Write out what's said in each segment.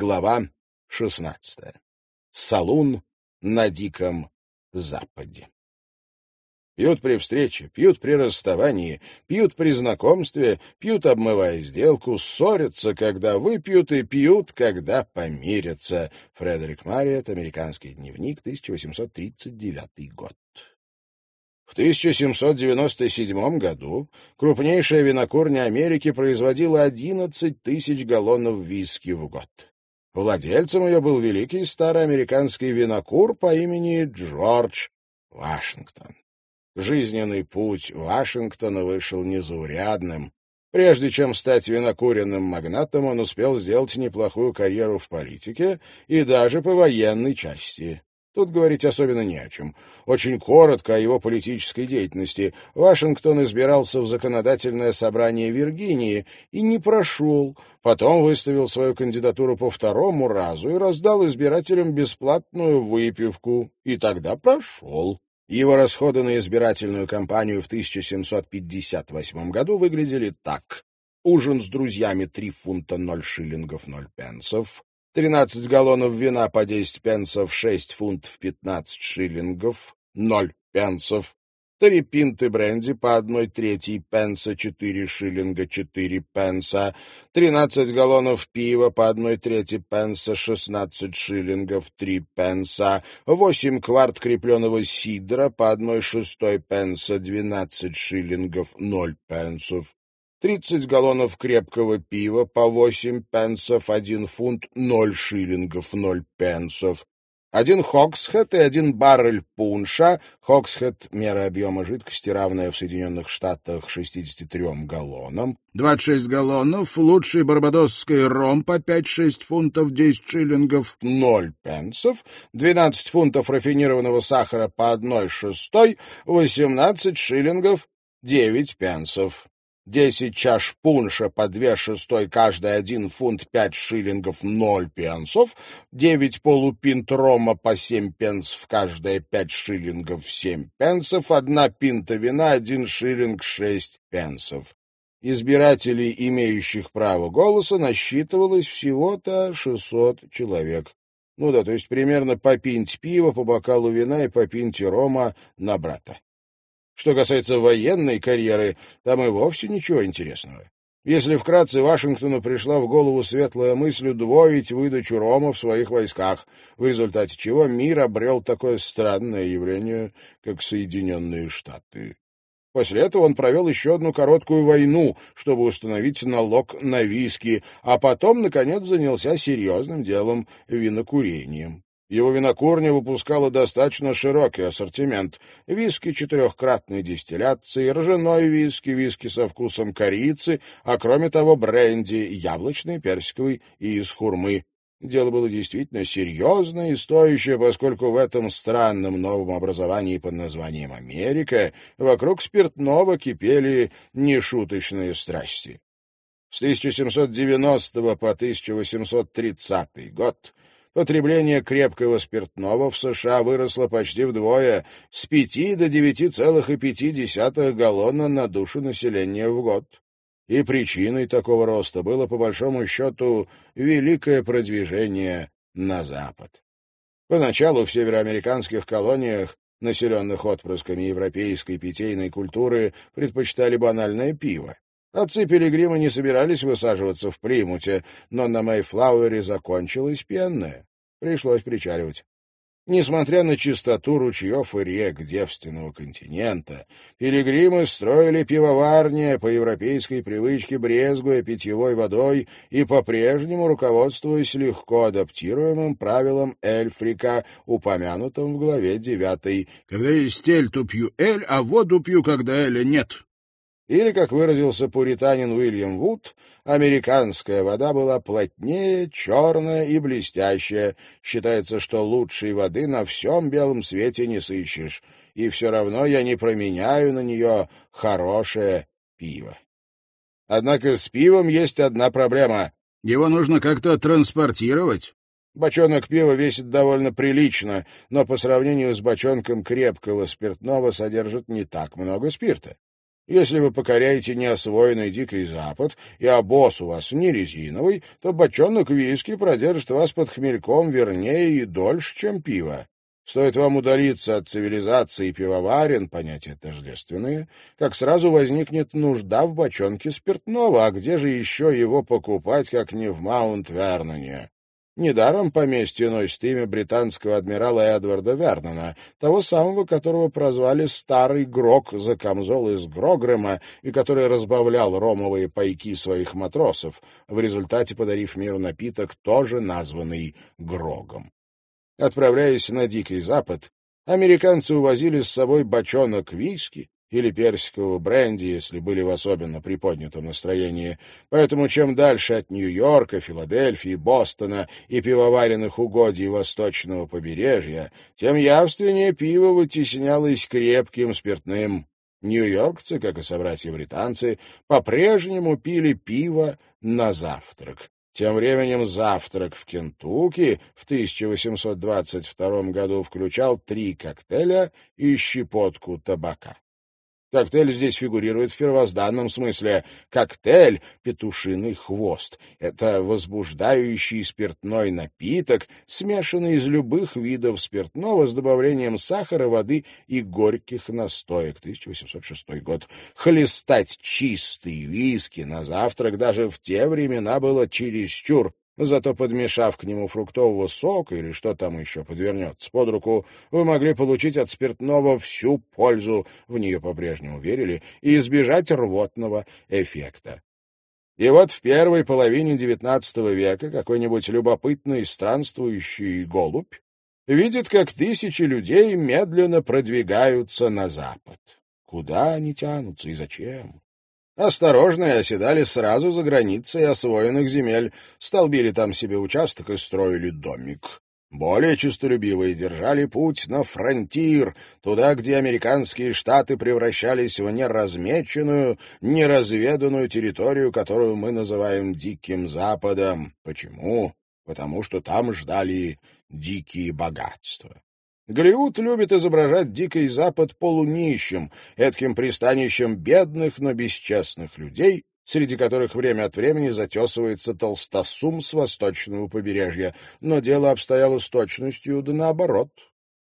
Глава 16. Салун на Диком Западе. Пьют при встрече, пьют при расставании, пьют при знакомстве, пьют, обмывая сделку, ссорятся, когда выпьют, и пьют, когда помирятся. Фредерик Мариет, американский дневник, 1839 год. В 1797 году крупнейшая винокурня Америки производила 11 тысяч галлонов виски в год. Владельцем ее был великий старый американский винокур по имени Джордж Вашингтон. Жизненный путь Вашингтона вышел незаурядным. Прежде чем стать винокуренным магнатом, он успел сделать неплохую карьеру в политике и даже по военной части. Тут говорить особенно не о чем. Очень коротко о его политической деятельности. Вашингтон избирался в законодательное собрание Виргинии и не прошел. Потом выставил свою кандидатуру по второму разу и раздал избирателям бесплатную выпивку. И тогда прошел. Его расходы на избирательную кампанию в 1758 году выглядели так. Ужин с друзьями — три фунта ноль шиллингов ноль пенсов. 13 галлонов вина по 10 пенсов, 6 фунтов 15 шиллингов, 0 пенсов, три пинты бренди по одной третьей пенса, 4 шиллинга, 4 пенса, 13 галлонов пива по одной трети пенса, 16 шиллингов, 3 пенса, 8 кварт крепленого сидра по одной шестой пенса, 12 шиллингов, 0 пенсов, Тридцать галлонов крепкого пива по восемь пенсов, один фунт, ноль шиллингов, ноль пенсов. Один хоксхед и один баррель пунша. Хоксхед — мера объема жидкости, равная в Соединенных Штатах 63 галлонам. 26 галлонов, лучший барбадосский ром по 5-6 фунтов, 10 шиллингов, 0 пенсов. 12 фунтов рафинированного сахара по 1 шестой, 18 шиллингов, 9 пенсов. Десять чаш пунша по две шестой, каждый один фунт пять шиллингов ноль пенсов, девять полупинт рома по семь пенсов, каждая пять шиллингов семь пенсов, одна пинта вина, один шиллинг шесть пенсов. Избирателей, имеющих право голоса, насчитывалось всего-то шестьсот человек. Ну да, то есть примерно по пинте пива, по бокалу вина и по пинте рома на брата. Что касается военной карьеры, там и вовсе ничего интересного. Если вкратце, Вашингтону пришла в голову светлая мысль удвоить выдачу рома в своих войсках, в результате чего мир обрел такое странное явление, как Соединенные Штаты. После этого он провел еще одну короткую войну, чтобы установить налог на виски, а потом, наконец, занялся серьезным делом — винокурением. Его винокурня выпускала достаточно широкий ассортимент. Виски четырехкратной дистилляции, ржаной виски, виски со вкусом корицы, а кроме того бренди, яблочный, персиковый и из хурмы. Дело было действительно серьезное и стоящее, поскольку в этом странном новом образовании под названием Америка вокруг спиртного кипели нешуточные страсти. С 1790 по 1830 год потребление крепкого спиртного в США выросло почти вдвое, с 5 до 9,5 галлона на душу населения в год. И причиной такого роста было, по большому счету, великое продвижение на Запад. Поначалу в североамериканских колониях, населенных отпрысками европейской питейной культуры, предпочитали банальное пиво. Отцы Пилигрима не собирались высаживаться в Примуте, но на Мэйфлауэре закончилось пенное. Пришлось причаливать. Несмотря на чистоту ручьев и рек девственного континента, пилигримы строили пивоварни по европейской привычке, брезгуя питьевой водой и по-прежнему руководствуясь легко адаптируемым правилом Эльфрика, упомянутым в главе девятой. «Когда есть эль, то пью эль, а воду пью, когда эля нет». Или, как выразился пуританин Уильям Вуд, американская вода была плотнее, черная и блестящая. Считается, что лучшей воды на всем белом свете не сыщешь. И все равно я не променяю на нее хорошее пиво. Однако с пивом есть одна проблема. Его нужно как-то транспортировать. Бочонок пива весит довольно прилично, но по сравнению с бочонком крепкого спиртного содержит не так много спирта. Если вы покоряете неосвоенный Дикий Запад, и обоз у вас не резиновый, то бочонок виски продержит вас под хмельком вернее и дольше, чем пиво. Стоит вам удалиться от цивилизации пивоварен, понятия тождественные, как сразу возникнет нужда в бочонке спиртного, а где же еще его покупать, как не в Маунт-Верноне? Недаром поместье носит имя британского адмирала Эдварда Вернона, того самого, которого прозвали «Старый Грок» за камзол из Грогрема и который разбавлял ромовые пайки своих матросов, в результате подарив миру напиток, тоже названный Грогом. Отправляясь на Дикий Запад, американцы увозили с собой бочонок виски или персикового бренди, если были в особенно приподнятом настроении. Поэтому чем дальше от Нью-Йорка, Филадельфии, Бостона и пивоваренных угодий восточного побережья, тем явственнее пиво вытеснялось крепким спиртным. Нью-Йоркцы, как и собратья-британцы, по-прежнему пили пиво на завтрак. Тем временем завтрак в Кентукки в 1822 году включал три коктейля и щепотку табака. Коктейль здесь фигурирует в первозданном смысле. Коктейль — петушиный хвост. Это возбуждающий спиртной напиток, смешанный из любых видов спиртного с добавлением сахара, воды и горьких настоек. 1806 год. Хлестать чистый виски на завтрак даже в те времена было чересчур. Зато подмешав к нему фруктового сока или что там еще подвернется под руку, вы могли получить от спиртного всю пользу, в нее по-прежнему верили, и избежать рвотного эффекта. И вот в первой половине XIX века какой-нибудь любопытный странствующий голубь видит, как тысячи людей медленно продвигаются на запад. Куда они тянутся и зачем? Осторожные оседали сразу за границей освоенных земель, столбили там себе участок и строили домик. Более честолюбивые держали путь на фронтир, туда, где американские штаты превращались в неразмеченную, неразведанную территорию, которую мы называем Диким Западом. Почему? Потому что там ждали дикие богатства. Голливуд любит изображать Дикий Запад полунищим, этким пристанищем бедных, но бесчестных людей, среди которых время от времени затесывается толстосум с восточного побережья, но дело обстояло с точностью да наоборот.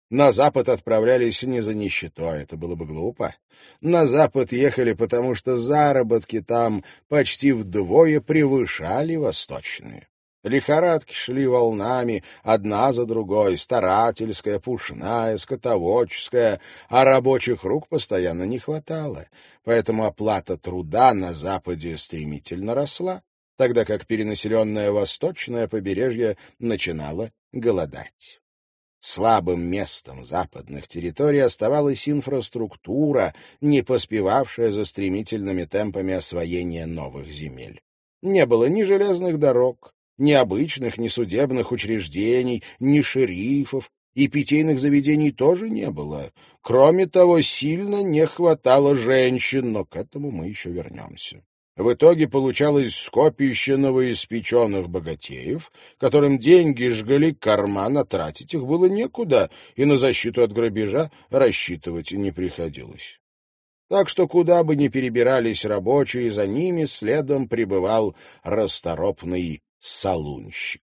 На запад отправлялись не за нищетой, это было бы глупо. На запад ехали, потому что заработки там почти вдвое превышали восточные. Лихорадки шли волнами, одна за другой, старательская, пушная, скотоводческая, а рабочих рук постоянно не хватало, поэтому оплата труда на Западе стремительно росла, тогда как перенаселенное восточное побережье начинало голодать. Слабым местом западных территорий оставалась инфраструктура, не поспевавшая за стремительными темпами освоения новых земель. Не было ни железных дорог, ни обычных, ни судебных учреждений, ни шерифов, и питейных заведений тоже не было. Кроме того, сильно не хватало женщин, но к этому мы еще вернемся. В итоге получалось скопище новоиспеченных богатеев, которым деньги жгли карман, а тратить их было некуда, и на защиту от грабежа рассчитывать не приходилось. Так что куда бы ни перебирались рабочие, за ними следом пребывал расторопный салунщик.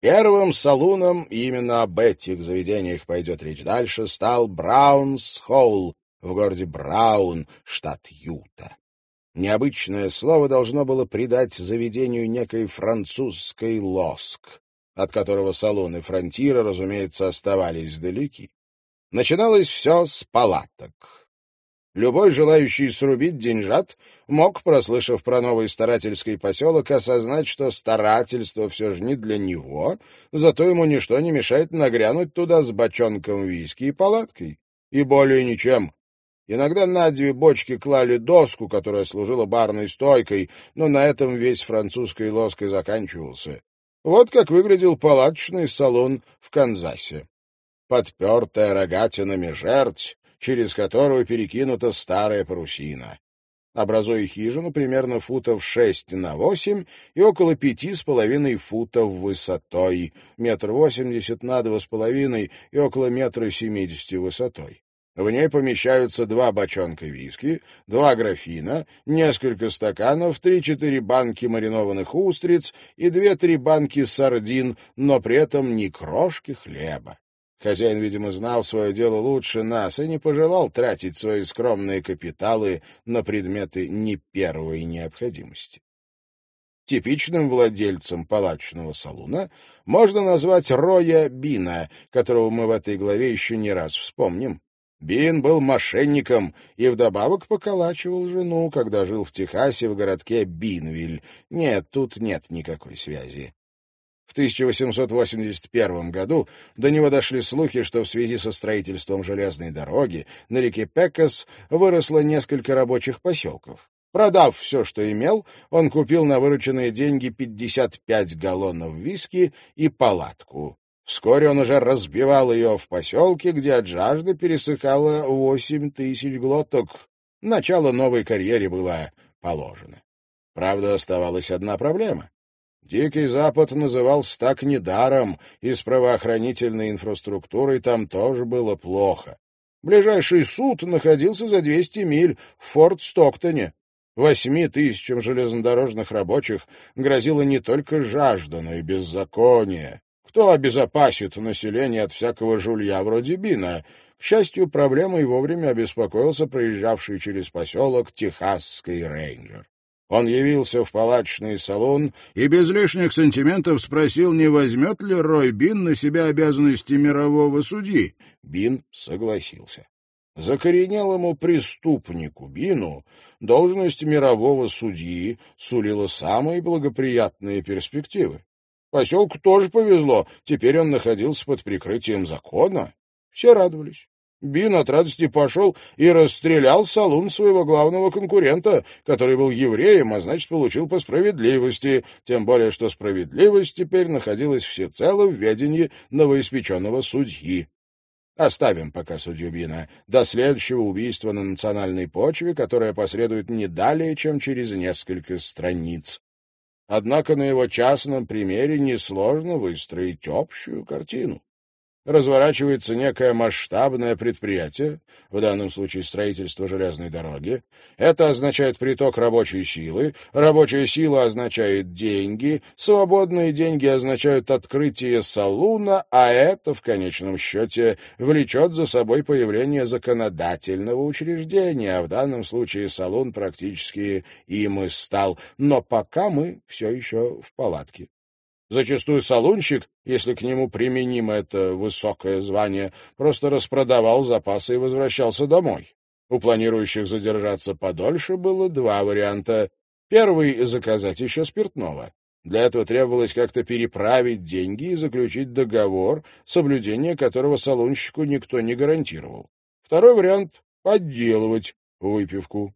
Первым салуном, именно об этих заведениях пойдет речь дальше, стал Браунс Холл в городе Браун, штат Юта. Необычное слово должно было придать заведению некой французской лоск, от которого салоны фронтира, разумеется, оставались далеки. Начиналось все с палаток. Любой желающий срубить деньжат мог, прослышав про новый старательский поселок, осознать, что старательство все же не для него, зато ему ничто не мешает нагрянуть туда с бочонком виски и палаткой. И более ничем. Иногда на две бочки клали доску, которая служила барной стойкой, но на этом весь французской лоской заканчивался. Вот как выглядел палаточный салон в Канзасе. Подпертая рогатинами жерть, через которую перекинута старая парусина, образуя хижину примерно футов шесть на восемь и около пяти с половиной футов высотой, метр восемьдесят на два с половиной и около метра семидесяти высотой. В ней помещаются два бочонка виски, два графина, несколько стаканов, три-четыре банки маринованных устриц и две-три банки сардин, но при этом ни крошки хлеба. Хозяин, видимо, знал свое дело лучше нас и не пожелал тратить свои скромные капиталы на предметы не первой необходимости. Типичным владельцем палаточного салуна можно назвать Роя Бина, которого мы в этой главе еще не раз вспомним. Бин был мошенником и вдобавок поколачивал жену, когда жил в Техасе в городке Бинвиль. Нет, тут нет никакой связи. В 1881 году до него дошли слухи, что в связи со строительством железной дороги на реке Пекас выросло несколько рабочих поселков. Продав все, что имел, он купил на вырученные деньги 55 галлонов виски и палатку. Вскоре он уже разбивал ее в поселке, где от жажды пересыхало восемь тысяч глоток. Начало новой карьере было положено. Правда, оставалась одна проблема. Дикий Запад назывался так недаром, и с правоохранительной инфраструктурой там тоже было плохо. Ближайший суд находился за 200 миль в Форт-Стоктоне. Восьми тысячам железнодорожных рабочих грозила не только жажда, но и беззаконие. Кто обезопасит население от всякого жулья вроде Бина? К счастью, проблемой вовремя обеспокоился проезжавший через поселок Техасский рейнджер. Он явился в палаточный салон и без лишних сантиментов спросил, не возьмет ли Рой Бин на себя обязанности мирового судьи. Бин согласился. Закоренелому преступнику Бину должность мирового судьи сулила самые благоприятные перспективы. Поселку тоже повезло, теперь он находился под прикрытием закона. Все радовались. Бин от радости пошел и расстрелял салун своего главного конкурента, который был евреем, а значит, получил по справедливости, тем более, что справедливость теперь находилась всецело в ведении новоиспеченного судьи. Оставим пока судью Бина до следующего убийства на национальной почве, которое последует не далее, чем через несколько страниц. Однако на его частном примере несложно выстроить общую картину разворачивается некое масштабное предприятие, в данном случае строительство железной дороги. Это означает приток рабочей силы, рабочая сила означает деньги, свободные деньги означают открытие салуна, а это, в конечном счете, влечет за собой появление законодательного учреждения, а в данном случае салун практически им и стал. Но пока мы все еще в палатке. Зачастую салунщик, если к нему применимо это высокое звание, просто распродавал запасы и возвращался домой. У планирующих задержаться подольше было два варианта. Первый — заказать еще спиртного. Для этого требовалось как-то переправить деньги и заключить договор, соблюдение которого салунщику никто не гарантировал. Второй вариант — подделывать выпивку.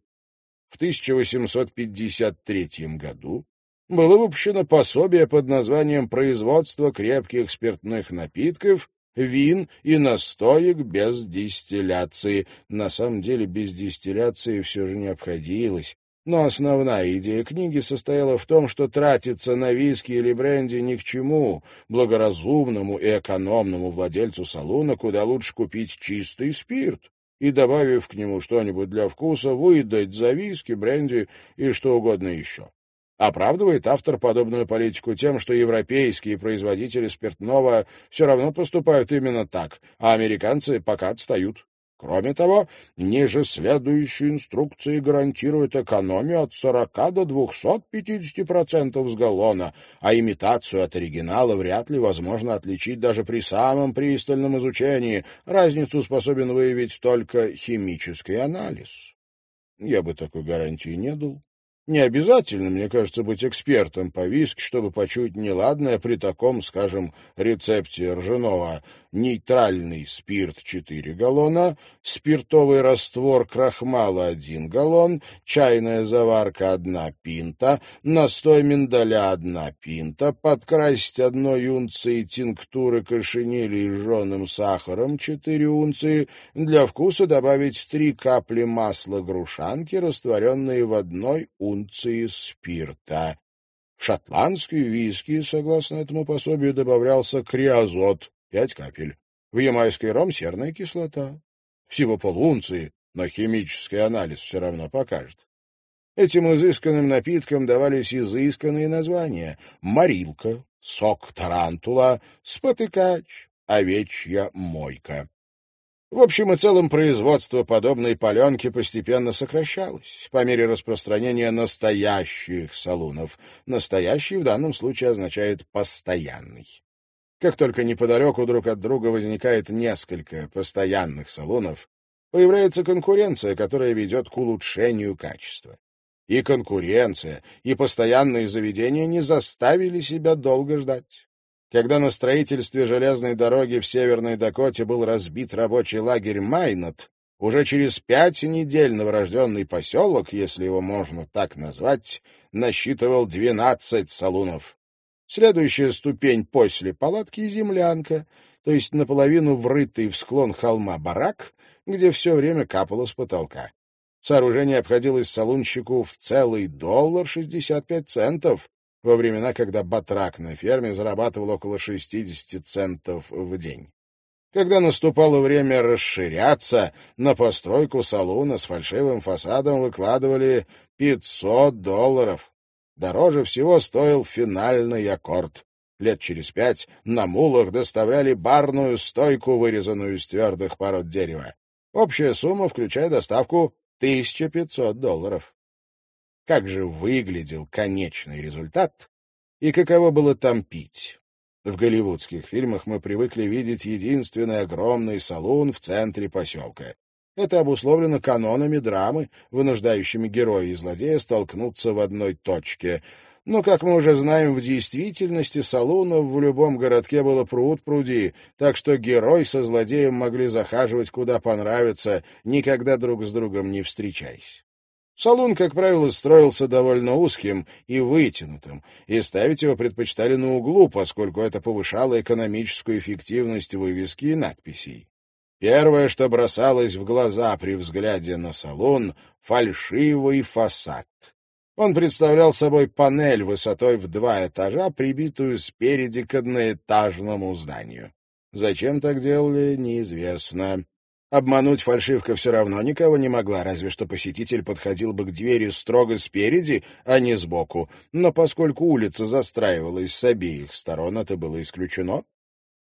В 1853 году было выпущено пособие под названием «Производство крепких спиртных напитков, вин и настоек без дистилляции». На самом деле без дистилляции все же не обходилось. Но основная идея книги состояла в том, что тратиться на виски или бренди ни к чему. Благоразумному и экономному владельцу салуна куда лучше купить чистый спирт и, добавив к нему что-нибудь для вкуса, выдать за виски, бренди и что угодно еще. Оправдывает автор подобную политику тем, что европейские производители спиртного все равно поступают именно так, а американцы пока отстают. Кроме того, ниже следующие инструкции гарантируют экономию от 40 до 250% с галлона, а имитацию от оригинала вряд ли возможно отличить даже при самом пристальном изучении. Разницу способен выявить только химический анализ. Я бы такой гарантии не дал. Не обязательно, мне кажется, быть экспертом по виске, чтобы почуять неладное при таком, скажем, рецепте ржаного. Нейтральный спирт 4 галлона, спиртовый раствор крахмала 1 галлон, чайная заварка 1 пинта, настой миндаля 1 пинта, подкрасить одной унции тинктуры кошенили с жженым сахаром 4 унции, для вкуса добавить 3 капли масла грушанки, растворенные в одной унции унции спирта. В шотландской виски, согласно этому пособию, добавлялся криозот — пять капель. В ямайской ром — серная кислота. всего полунции, но химический анализ все равно покажет. Этим изысканным напиткам давались изысканные названия — морилка, сок тарантула, спотыкач, овечья мойка. В общем и целом производство подобной паленки постепенно сокращалось по мере распространения настоящих салунов. Настоящий в данном случае означает «постоянный». Как только неподалеку друг от друга возникает несколько постоянных салонов, появляется конкуренция, которая ведет к улучшению качества. И конкуренция, и постоянные заведения не заставили себя долго ждать. Когда на строительстве железной дороги в Северной Дакоте был разбит рабочий лагерь Майнот, уже через пять недель новорожденный поселок, если его можно так назвать, насчитывал двенадцать салунов. Следующая ступень после палатки — землянка, то есть наполовину врытый в склон холма барак, где все время капало с потолка. Сооружение обходилось салунщику в целый доллар шестьдесят пять центов, во времена, когда батрак на ферме зарабатывал около 60 центов в день. Когда наступало время расширяться, на постройку салуна с фальшивым фасадом выкладывали 500 долларов. Дороже всего стоил финальный аккорд. Лет через пять на мулах доставляли барную стойку, вырезанную из твердых пород дерева. Общая сумма, включая доставку, 1500 долларов как же выглядел конечный результат и каково было там пить. В голливудских фильмах мы привыкли видеть единственный огромный салон в центре поселка. Это обусловлено канонами драмы, вынуждающими героя и злодея столкнуться в одной точке. Но, как мы уже знаем, в действительности салунов в любом городке было пруд-пруди, так что герой со злодеем могли захаживать куда понравится, никогда друг с другом не встречаясь. Салон, как правило, строился довольно узким и вытянутым, и ставить его предпочитали на углу, поскольку это повышало экономическую эффективность вывески и надписей. Первое, что бросалось в глаза при взгляде на салон — фальшивый фасад. Он представлял собой панель высотой в два этажа, прибитую спереди к одноэтажному зданию. Зачем так делали, неизвестно. Обмануть фальшивка все равно никого не могла, разве что посетитель подходил бы к двери строго спереди, а не сбоку. Но поскольку улица застраивалась с обеих сторон, это было исключено.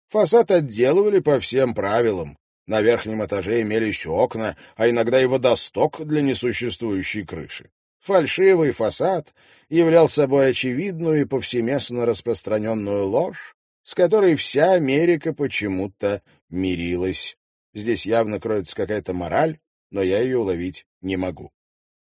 Фасад отделывали по всем правилам. На верхнем этаже имелись окна, а иногда и водосток для несуществующей крыши. Фальшивый фасад являл собой очевидную и повсеместно распространенную ложь, с которой вся Америка почему-то мирилась. Здесь явно кроется какая-то мораль, но я ее уловить не могу.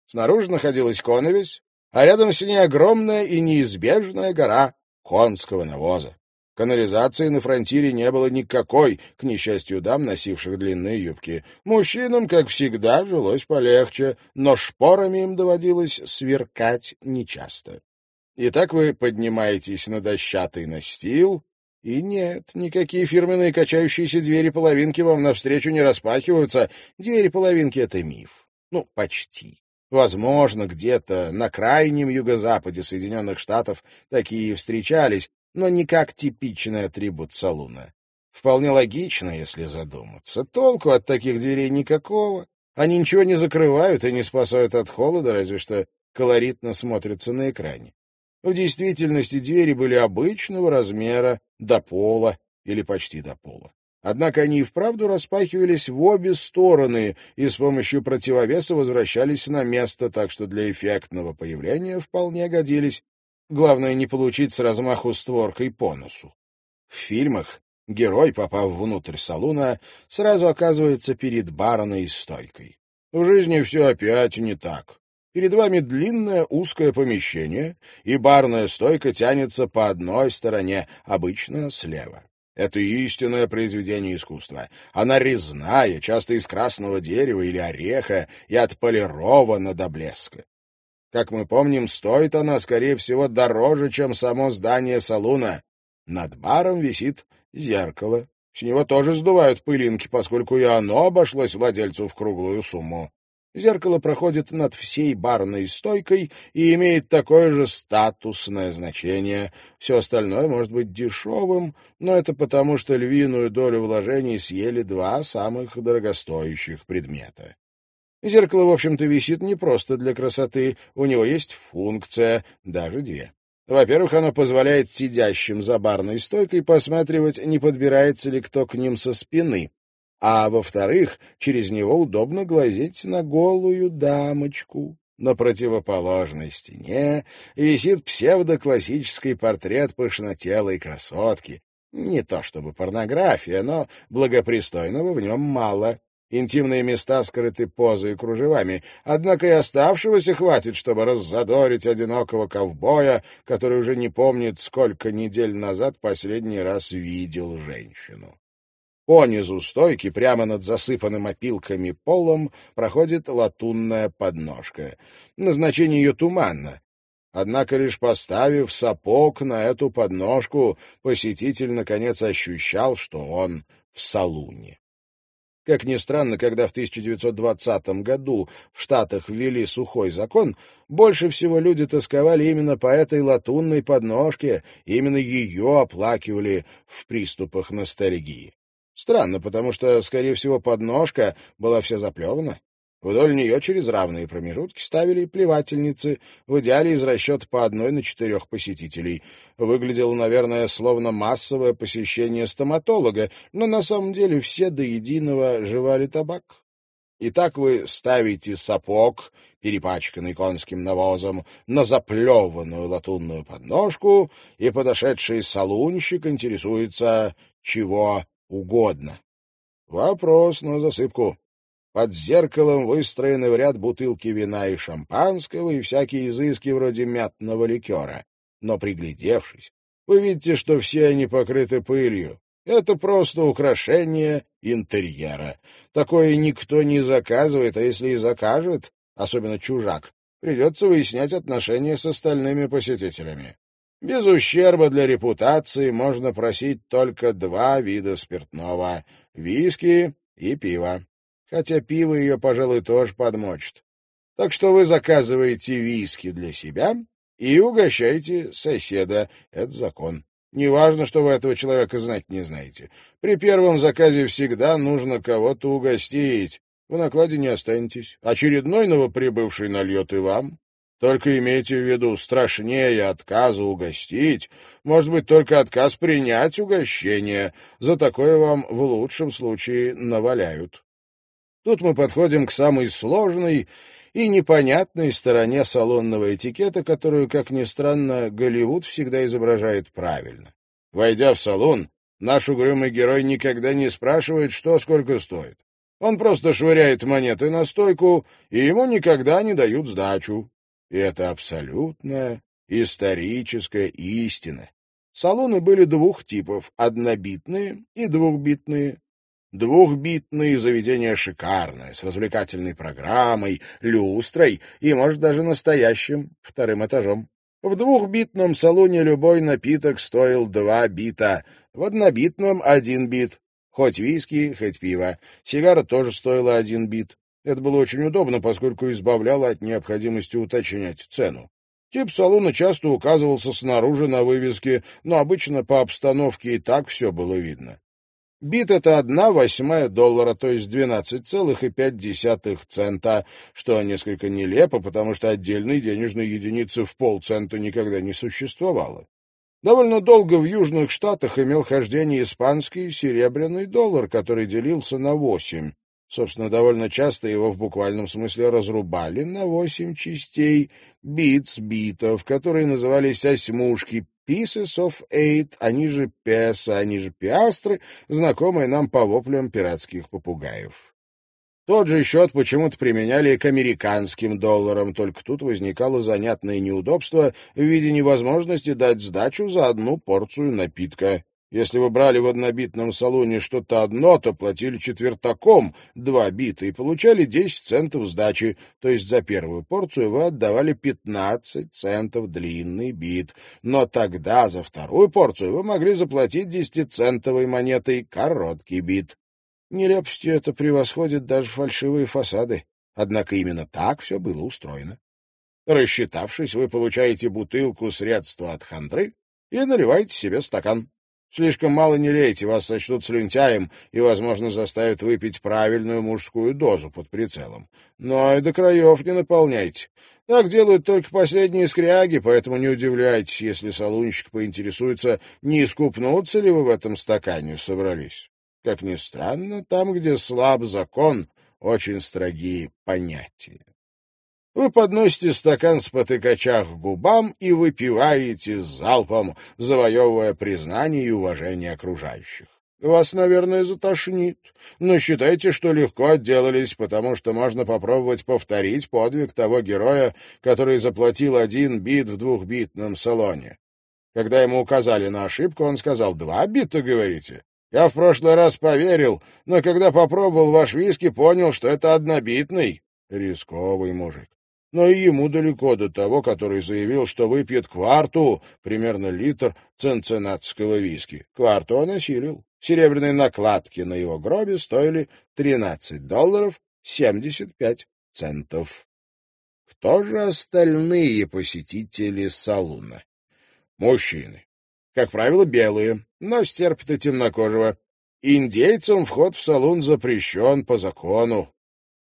Снаружи находилась коновесь, а рядом с ней огромная и неизбежная гора конского навоза. Канализации на фронтире не было никакой, к несчастью дам, носивших длинные юбки. Мужчинам, как всегда, жилось полегче, но шпорами им доводилось сверкать нечасто. Итак, вы поднимаетесь на дощатый настил, и нет, никакие фирменные качающиеся двери-половинки вам навстречу не распахиваются. Двери-половинки — это миф. Ну, почти. Возможно, где-то на крайнем юго-западе Соединенных Штатов такие встречались, но не как типичный атрибут салуна. Вполне логично, если задуматься. Толку от таких дверей никакого. Они ничего не закрывают и не спасают от холода, разве что колоритно смотрятся на экране. В действительности двери были обычного размера, до пола или почти до пола. Однако они и вправду распахивались в обе стороны и с помощью противовеса возвращались на место, так что для эффектного появления вполне годились. Главное не получить с размаху створкой по носу. В фильмах герой, попав внутрь салуна, сразу оказывается перед барной стойкой. В жизни все опять не так. Перед вами длинное узкое помещение, и барная стойка тянется по одной стороне, обычно слева. Это истинное произведение искусства. Она резная, часто из красного дерева или ореха, и отполирована до блеска. Как мы помним, стоит она, скорее всего, дороже, чем само здание салуна. Над баром висит зеркало. С него тоже сдувают пылинки, поскольку и оно обошлось владельцу в круглую сумму. Зеркало проходит над всей барной стойкой и имеет такое же статусное значение. Все остальное может быть дешевым, но это потому, что львиную долю вложений съели два самых дорогостоящих предмета. Зеркало, в общем-то, висит не просто для красоты, у него есть функция, даже две. Во-первых, оно позволяет сидящим за барной стойкой посматривать, не подбирается ли кто к ним со спины а во-вторых, через него удобно глазеть на голую дамочку. На противоположной стене висит псевдоклассический портрет пышнотелой красотки. Не то чтобы порнография, но благопристойного в нем мало. Интимные места скрыты позой и кружевами, однако и оставшегося хватит, чтобы раззадорить одинокого ковбоя, который уже не помнит, сколько недель назад последний раз видел женщину. По низу стойки, прямо над засыпанным опилками полом, проходит латунная подножка. Назначение ее туманно. Однако лишь поставив сапог на эту подножку, посетитель наконец ощущал, что он в салуне. Как ни странно, когда в 1920 году в Штатах ввели сухой закон, больше всего люди тосковали именно по этой латунной подножке, именно ее оплакивали в приступах ностальгии. Странно, потому что, скорее всего, подножка была вся заплевана. Вдоль нее через равные промежутки ставили плевательницы, в идеале из расчета по одной на четырех посетителей. Выглядело, наверное, словно массовое посещение стоматолога, но на самом деле все до единого жевали табак. Итак, вы ставите сапог, перепачканный конским навозом, на заплеванную латунную подножку, и подошедший салунщик интересуется, чего угодно. Вопрос на засыпку. Под зеркалом выстроены в ряд бутылки вина и шампанского и всякие изыски вроде мятного ликера. Но приглядевшись, вы видите, что все они покрыты пылью. Это просто украшение интерьера. Такое никто не заказывает, а если и закажет, особенно чужак, придется выяснять отношения с остальными посетителями. Без ущерба для репутации можно просить только два вида спиртного — виски и пиво. Хотя пиво ее, пожалуй, тоже подмочит. Так что вы заказываете виски для себя и угощаете соседа. Это закон. Неважно, что вы этого человека знать не знаете. При первом заказе всегда нужно кого-то угостить. В накладе не останетесь. Очередной новоприбывший нальет и вам. Только имейте в виду, страшнее отказа угостить, может быть, только отказ принять угощение. За такое вам в лучшем случае наваляют. Тут мы подходим к самой сложной и непонятной стороне салонного этикета, которую, как ни странно, Голливуд всегда изображает правильно. Войдя в салон, наш угрюмый герой никогда не спрашивает, что сколько стоит. Он просто швыряет монеты на стойку, и ему никогда не дают сдачу. И это абсолютная историческая истина. Салоны были двух типов — однобитные и двухбитные. Двухбитные заведения шикарные, с развлекательной программой, люстрой и, может, даже настоящим вторым этажом. В двухбитном салоне любой напиток стоил два бита, в однобитном — один бит. Хоть виски, хоть пиво. Сигара тоже стоила один бит. Это было очень удобно, поскольку избавляло от необходимости уточнять цену. Тип салона часто указывался снаружи на вывеске, но обычно по обстановке и так все было видно. Бит — это одна восьмая доллара, то есть двенадцать целых и пять десятых цента, что несколько нелепо, потому что отдельной денежной единицы в полцента никогда не существовало. Довольно долго в Южных Штатах имел хождение испанский серебряный доллар, который делился на восемь. Собственно, довольно часто его в буквальном смысле разрубали на восемь частей, бит с битов, которые назывались осьмушки, pieces of eight, они же песа, они же пиастры, знакомые нам по воплям пиратских попугаев. Тот же счет почему-то применяли к американским долларам, только тут возникало занятное неудобство в виде невозможности дать сдачу за одну порцию напитка. Если вы брали в однобитном салоне что-то одно, то платили четвертаком два бита и получали 10 центов сдачи, то есть за первую порцию вы отдавали 15 центов длинный бит. Но тогда за вторую порцию вы могли заплатить 10-центовой монетой короткий бит. Нелепостью это превосходит даже фальшивые фасады. Однако именно так все было устроено. Рассчитавшись, вы получаете бутылку средства от хандры и наливаете себе стакан. Слишком мало не лейте, вас сочтут слюнтяем и, возможно, заставят выпить правильную мужскую дозу под прицелом. Но и до краев не наполняйте. Так делают только последние скряги, поэтому не удивляйтесь, если салунщик поинтересуется, не искупнуться ли вы в этом стакане собрались. Как ни странно, там, где слаб закон, очень строгие понятия. Вы подносите стакан с потыкача к губам и выпиваете залпом, завоевывая признание и уважение окружающих. Вас, наверное, затошнит, но считайте, что легко отделались, потому что можно попробовать повторить подвиг того героя, который заплатил один бит в двухбитном салоне. Когда ему указали на ошибку, он сказал «Два бита, говорите?» Я в прошлый раз поверил, но когда попробовал ваш виски, понял, что это однобитный. Рисковый мужик но и ему далеко до того, который заявил, что выпьет кварту, примерно литр ценценатского виски. Кварту он осилил. Серебряные накладки на его гробе стоили 13 долларов 75 центов. Кто же остальные посетители салуна? Мужчины. Как правило, белые, но стерпят и темнокожего. Индейцам вход в салун запрещен по закону.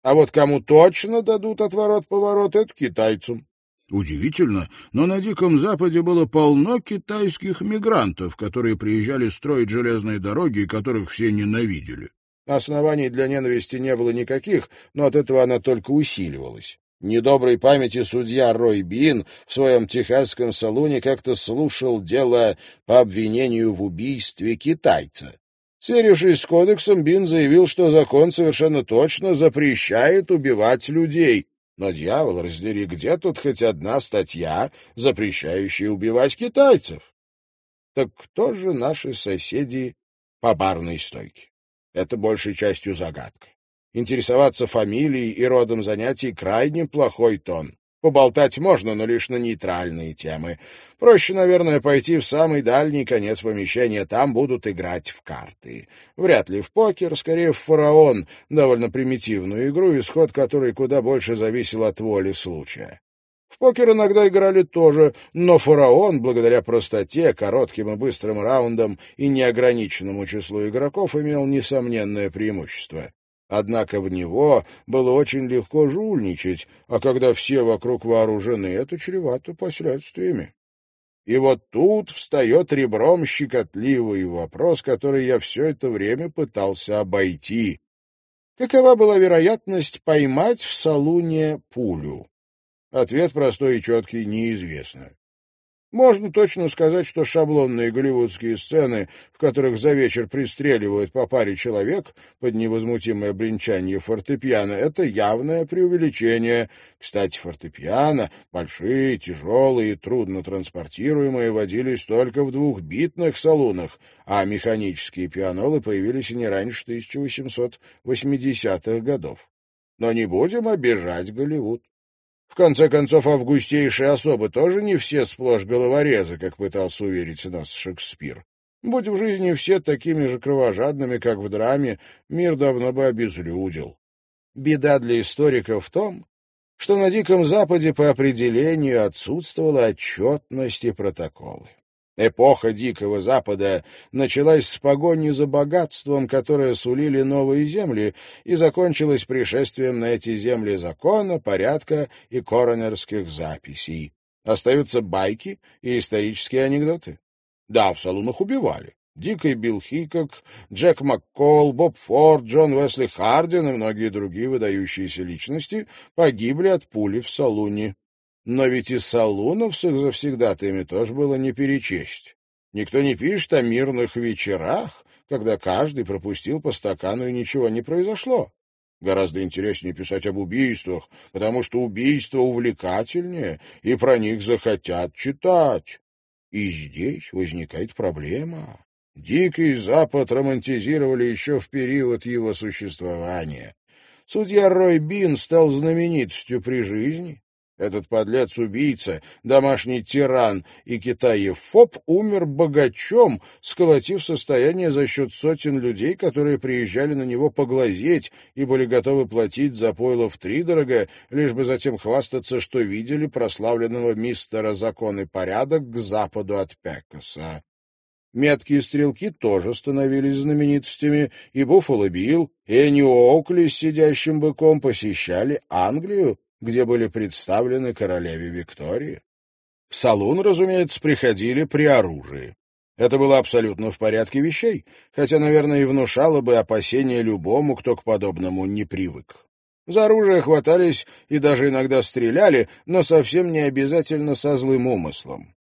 А вот кому точно дадут отворот-поворот, это китайцам. Удивительно, но на Диком Западе было полно китайских мигрантов, которые приезжали строить железные дороги, которых все ненавидели. Оснований для ненависти не было никаких, но от этого она только усиливалась. Недоброй памяти судья Рой Бин в своем техасском салоне как-то слушал дело по обвинению в убийстве китайца. Сверившись кодексом, Бин заявил, что закон совершенно точно запрещает убивать людей. Но, дьявол, раздери, где тут хоть одна статья, запрещающая убивать китайцев? Так кто же наши соседи по барной стойке? Это большей частью загадка. Интересоваться фамилией и родом занятий — крайне плохой тон. Поболтать можно, но лишь на нейтральные темы. Проще, наверное, пойти в самый дальний конец помещения. Там будут играть в карты. Вряд ли в покер, скорее в фараон, довольно примитивную игру, исход которой куда больше зависел от воли случая. В покер иногда играли тоже, но фараон, благодаря простоте, коротким и быстрым раундам и неограниченному числу игроков, имел несомненное преимущество. Однако в него было очень легко жульничать, а когда все вокруг вооружены, это чревато последствиями. И вот тут встает ребром щекотливый вопрос, который я все это время пытался обойти. Какова была вероятность поймать в салуне пулю? Ответ простой и четкий — неизвестно. Можно точно сказать, что шаблонные голливудские сцены, в которых за вечер пристреливают по паре человек под невозмутимое бренчание фортепиано, это явное преувеличение. Кстати, фортепиано, большие, тяжелые трудно транспортируемые, водились только в двухбитных салонах, а механические пианолы появились не раньше 1880-х годов. Но не будем обижать Голливуд. В конце концов, августейшие особы тоже не все сплошь головорезы, как пытался уверить нас Шекспир. Будь в жизни все такими же кровожадными, как в драме, мир давно бы обезлюдил. Беда для историков в том, что на Диком Западе по определению отсутствовала отчетность и протоколы. Эпоха Дикого Запада началась с погони за богатством, которое сулили новые земли, и закончилась пришествием на эти земли закона, порядка и коронерских записей. Остаются байки и исторические анекдоты. Да, в салонах убивали. Дикий Билл Хикок, Джек Маккол, Боб Форд, Джон Уэсли Хардин и многие другие выдающиеся личности погибли от пули в салуне. Но ведь и салунов с их завсегдатаями тоже было не перечесть. Никто не пишет о мирных вечерах, когда каждый пропустил по стакану и ничего не произошло. Гораздо интереснее писать об убийствах, потому что убийства увлекательнее, и про них захотят читать. И здесь возникает проблема. Дикий Запад романтизировали еще в период его существования. Судья Рой Бин стал знаменитостью при жизни, Этот подлец-убийца, домашний тиран и китаефоб умер богачом, сколотив состояние за счет сотен людей, которые приезжали на него поглазеть и были готовы платить за пойло втридорога, лишь бы затем хвастаться, что видели прославленного мистера «Закон и порядок» к западу от Пекаса. Меткие стрелки тоже становились знаменитостями, и Буффало Билл, и Энни Оукли с сидящим быком посещали Англию, где были представлены королеве Виктории. В салон, разумеется, приходили при оружии. Это было абсолютно в порядке вещей, хотя, наверное, и внушало бы опасения любому, кто к подобному не привык. За оружие хватались и даже иногда стреляли, но совсем не обязательно со злым умыслом.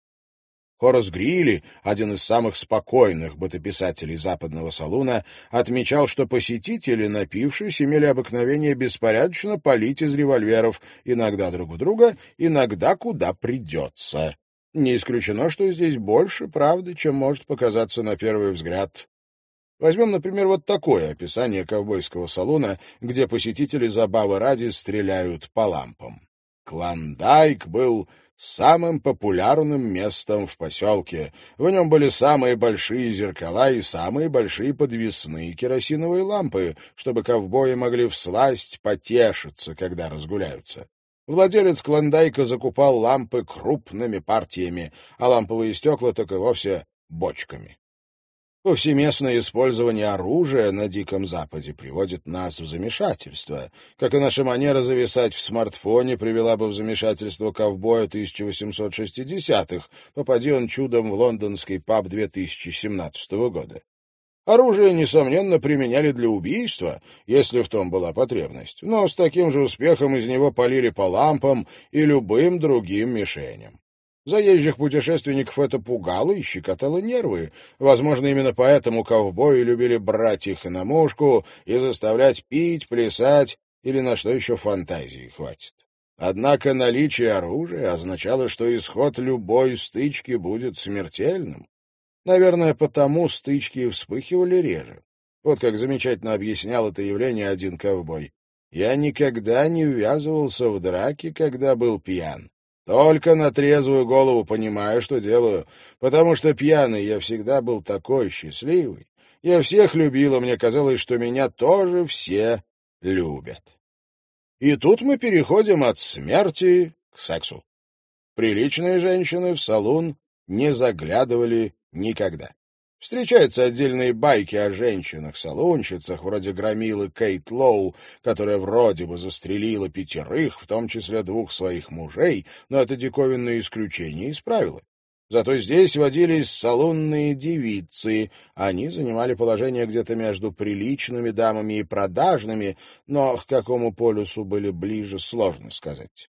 Хорас Грилли, один из самых спокойных бытописателей западного салуна, отмечал, что посетители, напившись, имели обыкновение беспорядочно палить из револьверов, иногда друг в друга, иногда куда придется. Не исключено, что здесь больше правды, чем может показаться на первый взгляд. Возьмем, например, вот такое описание ковбойского салуна, где посетители забавы ради стреляют по лампам. Клондайк был самым популярным местом в поселке. В нем были самые большие зеркала и самые большие подвесные керосиновые лампы, чтобы ковбои могли всласть потешиться, когда разгуляются. Владелец клондайка закупал лампы крупными партиями, а ламповые стекла так и вовсе бочками. Повсеместное использование оружия на Диком Западе приводит нас в замешательство, как и наша манера зависать в смартфоне привела бы в замешательство ковбоя 1860-х, попади он чудом в лондонский паб 2017 года. Оружие, несомненно, применяли для убийства, если в том была потребность, но с таким же успехом из него полили по лампам и любым другим мишеням. Заезжих путешественников это пугало и щекотало нервы. Возможно, именно поэтому ковбои любили брать их на мушку и заставлять пить, плясать или на что еще фантазии хватит. Однако наличие оружия означало, что исход любой стычки будет смертельным. Наверное, потому стычки вспыхивали реже. Вот как замечательно объяснял это явление один ковбой. «Я никогда не ввязывался в драки, когда был пьян. Только на трезвую голову понимаю, что делаю, потому что пьяный я всегда был такой счастливый. Я всех любил, и мне казалось, что меня тоже все любят. И тут мы переходим от смерти к сексу. Приличные женщины в салон не заглядывали никогда. Встречаются отдельные байки о женщинах-салонщицах, вроде громилы Кейт Лоу, которая вроде бы застрелила пятерых, в том числе двух своих мужей, но это диковинное исключение из правила. Зато здесь водились салонные девицы. Они занимали положение где-то между приличными дамами и продажными, но к какому полюсу были ближе, сложно сказать.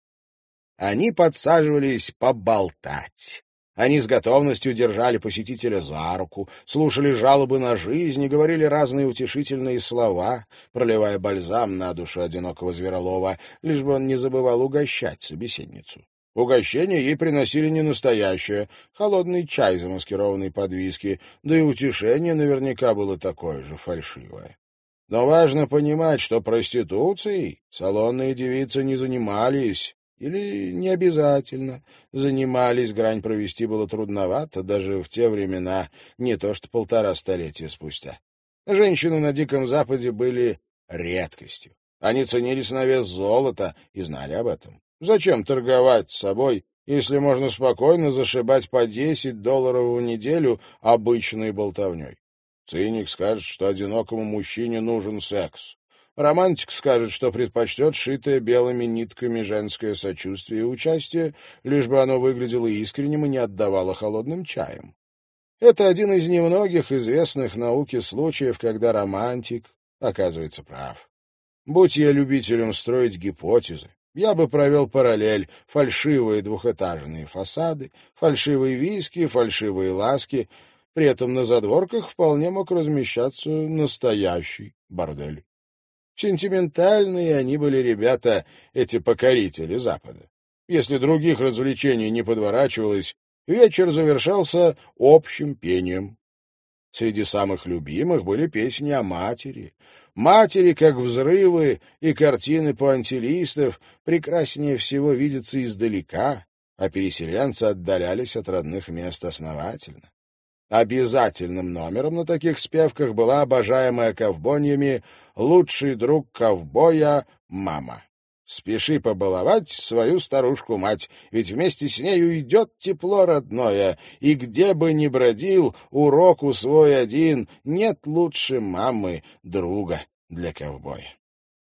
Они подсаживались поболтать. Они с готовностью держали посетителя за руку, слушали жалобы на жизнь и говорили разные утешительные слова, проливая бальзам на душу одинокого зверолова, лишь бы он не забывал угощать собеседницу. Угощение ей приносили не настоящее, холодный чай, замаскированный под виски, да и утешение наверняка было такое же фальшивое. Но важно понимать, что проституцией салонные девицы не занимались, или не обязательно. Занимались, грань провести было трудновато, даже в те времена, не то что полтора столетия спустя. Женщины на Диком Западе были редкостью. Они ценились на вес золота и знали об этом. Зачем торговать с собой, если можно спокойно зашибать по 10 долларов в неделю обычной болтовней? Циник скажет, что одинокому мужчине нужен секс. Романтик скажет, что предпочтет шитое белыми нитками женское сочувствие и участие, лишь бы оно выглядело искренним и не отдавало холодным чаем. Это один из немногих известных науке случаев, когда романтик оказывается прав. Будь я любителем строить гипотезы, я бы провел параллель фальшивые двухэтажные фасады, фальшивые виски, фальшивые ласки. При этом на задворках вполне мог размещаться настоящий бордель. Сентиментальные они были ребята, эти покорители Запада. Если других развлечений не подворачивалось, вечер завершался общим пением. Среди самых любимых были песни о матери. Матери, как взрывы и картины пуантилистов, прекраснее всего видятся издалека, а переселенцы отдалялись от родных мест основательно. Обязательным номером на таких спевках была обожаемая ковбоньями лучший друг ковбоя — мама. Спеши побаловать свою старушку-мать, ведь вместе с нею идет тепло родное, и где бы ни бродил, уроку свой один, нет лучше мамы, друга для ковбоя.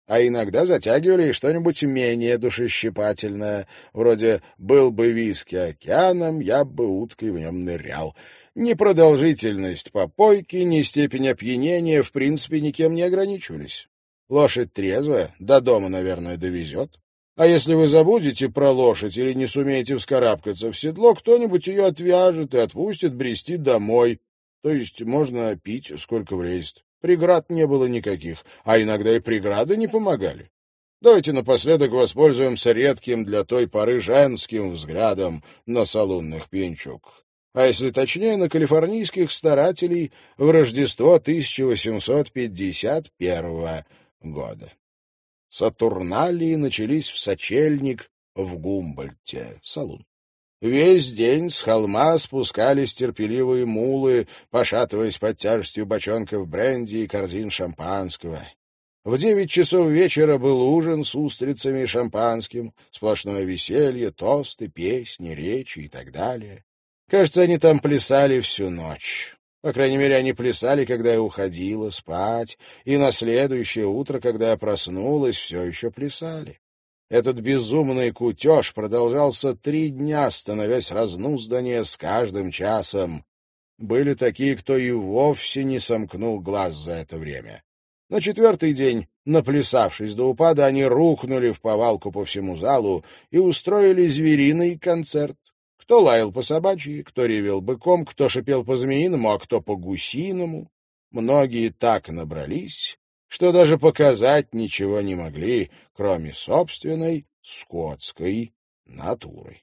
А иногда затягивали и что-нибудь менее душещипательное, вроде «был бы виски океаном, я бы уткой в нем нырял». Ни продолжительность попойки, ни степень опьянения в принципе никем не ограничивались. Лошадь трезвая, до дома, наверное, довезет. А если вы забудете про лошадь или не сумеете вскарабкаться в седло, кто-нибудь ее отвяжет и отпустит брести домой. То есть можно пить, сколько влезет. Преград не было никаких, а иногда и преграды не помогали. Давайте напоследок воспользуемся редким для той поры женским взглядом на салунных пьянчук. А если точнее, на калифорнийских старателей в Рождество 1851 года. Сатурналии начались в сочельник в Гумбольте, салун. Весь день с холма спускались терпеливые мулы, пошатываясь под тяжестью бочонков бренди и корзин шампанского. В девять часов вечера был ужин с устрицами и шампанским, сплошное веселье, тосты, песни, речи и так далее. Кажется, они там плясали всю ночь. По крайней мере, они плясали, когда я уходила спать, и на следующее утро, когда я проснулась, все еще плясали. Этот безумный кутеж продолжался три дня, становясь разнузданнее с каждым часом. Были такие, кто и вовсе не сомкнул глаз за это время. На четвертый день, наплясавшись до упада, они рухнули в повалку по всему залу и устроили звериный концерт. Кто лаял по собачьи, кто ревел быком, кто шипел по змеиному, а кто по гусиному. Многие так набрались, что даже показать ничего не могли, кроме собственной скотской натуры.